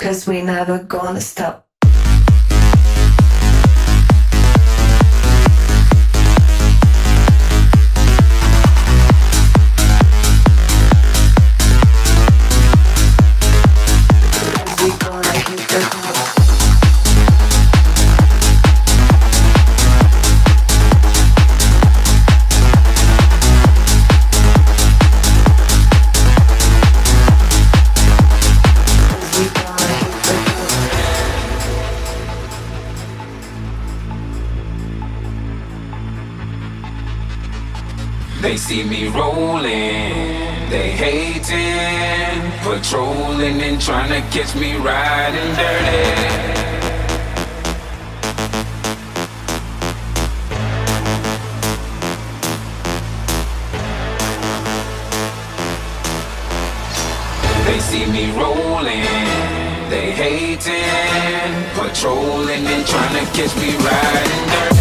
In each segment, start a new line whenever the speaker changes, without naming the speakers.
Cause we never gonna stop.
See me rolling, they hating, patrolling and trying to catch me riding dirty. They see me rolling, they hating, patrolling and trying to catch me riding dirty.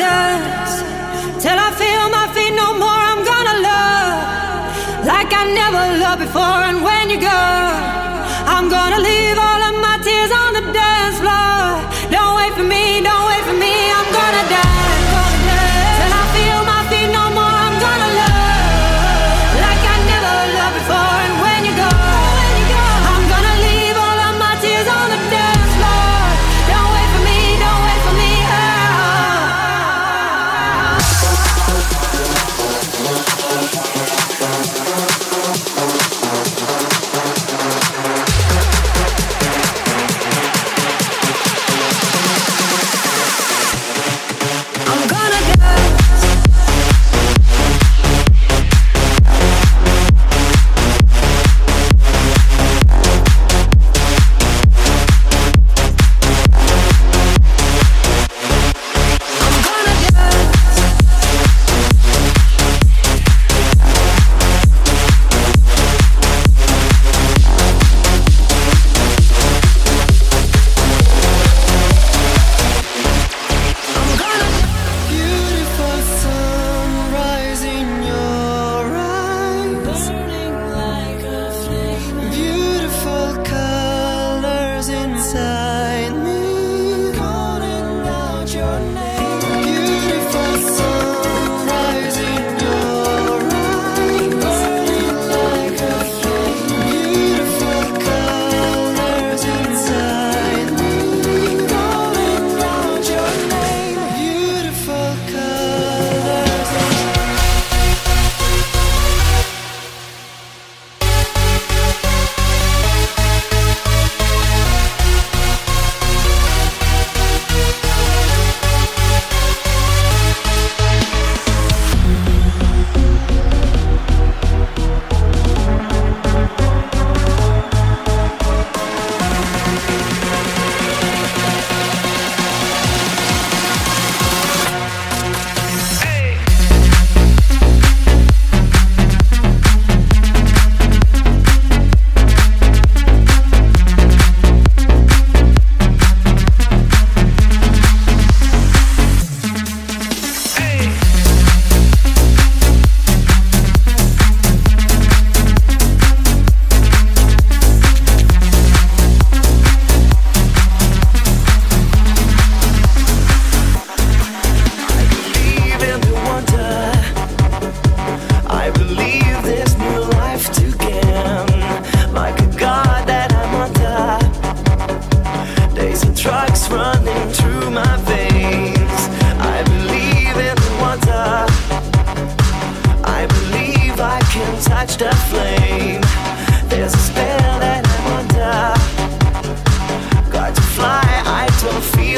dust till I feel my feet no more. I'm gonna love like I never loved before. And when you go.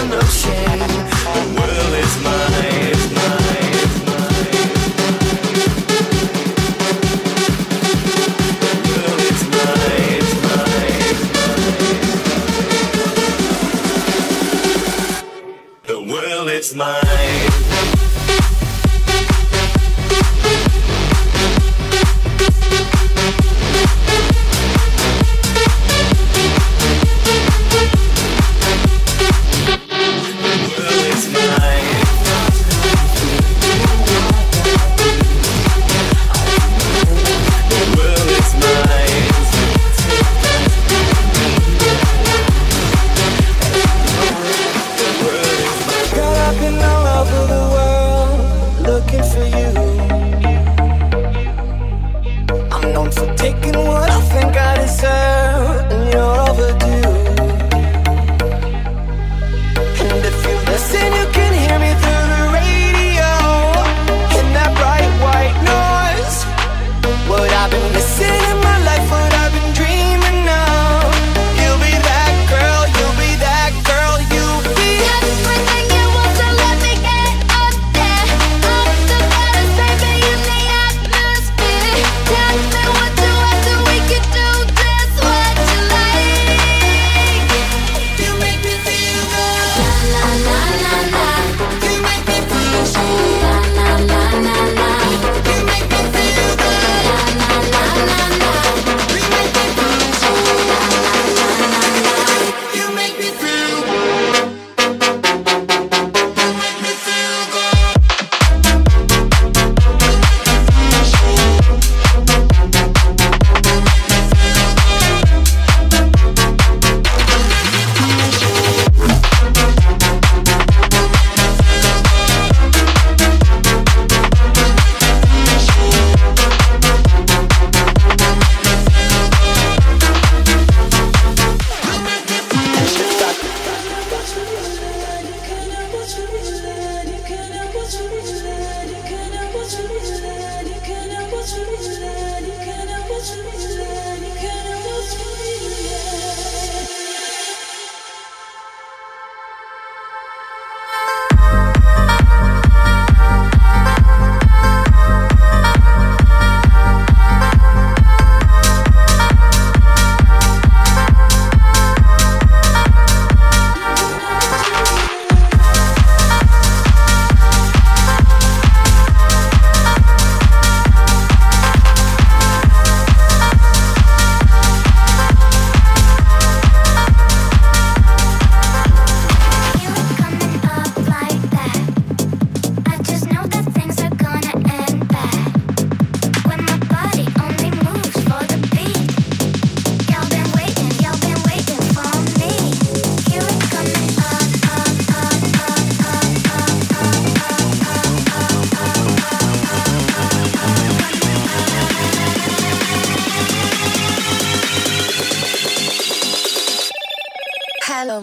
No know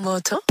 뭐죠?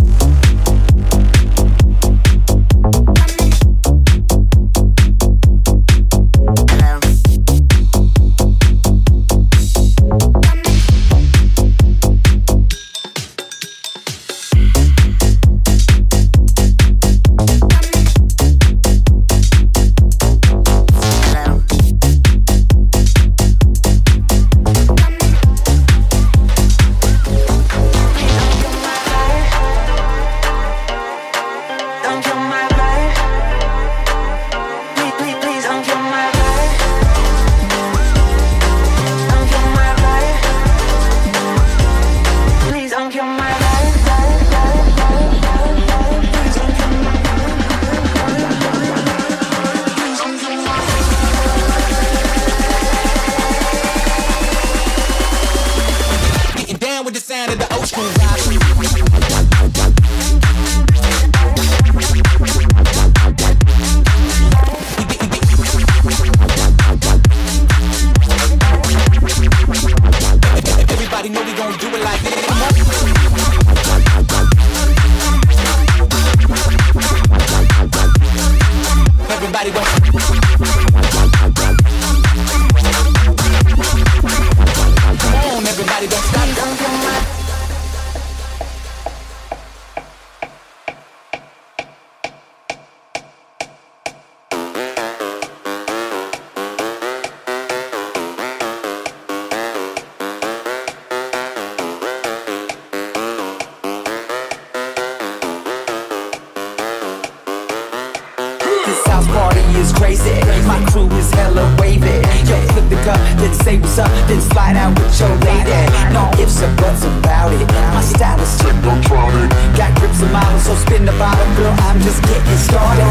down, so spin the bottle, girl, I'm just getting started.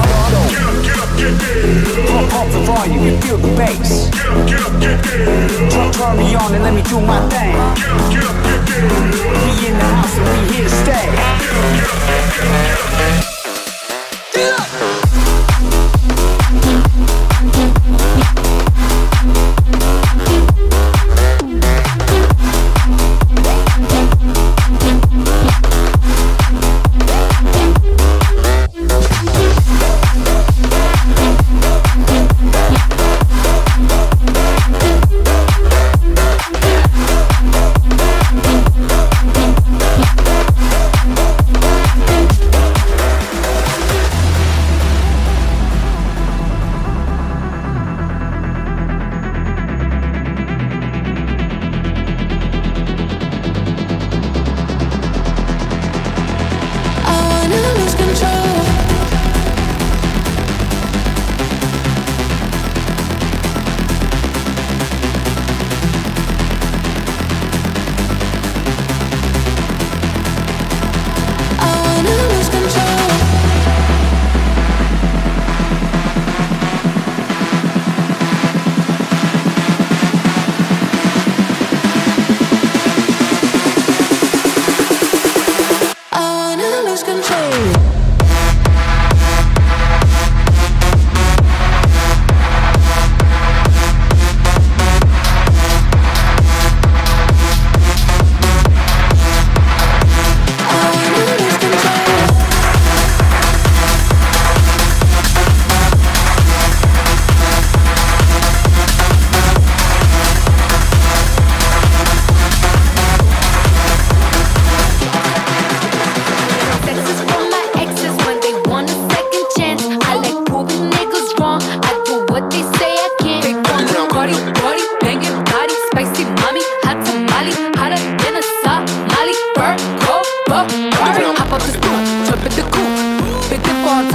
Get up, get up, get down. Pump, pump the volume and feel the bass. Get up, get up, get down. Turn, turn me on and let me do my thing. Get up, get up, get down. We in the house and we here to stay. Get up, get up, get down.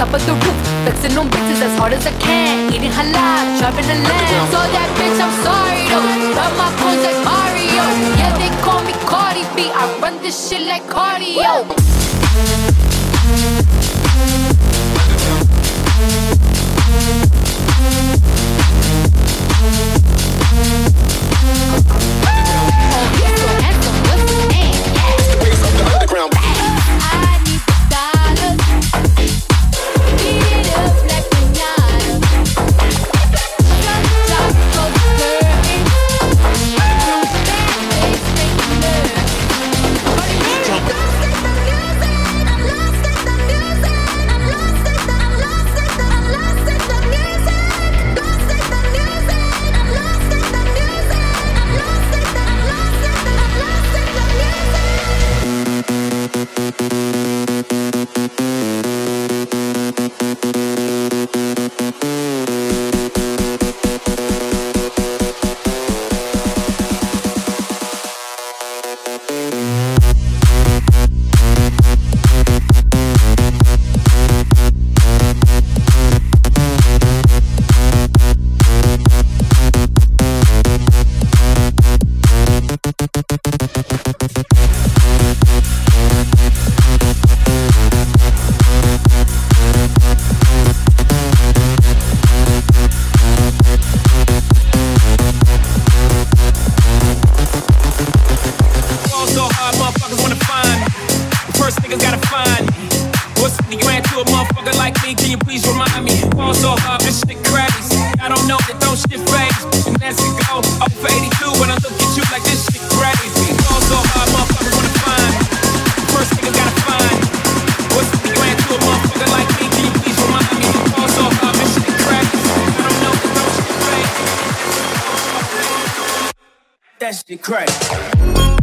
up at the roof, flexing on bitches as hard as I can. Eating halal, driving a lamb. Saw that bitch, I'm sorry though. But my phone's like Mario. Yeah, they call me Cardi B. I run this shit like cardio. Woo!
that shit crack.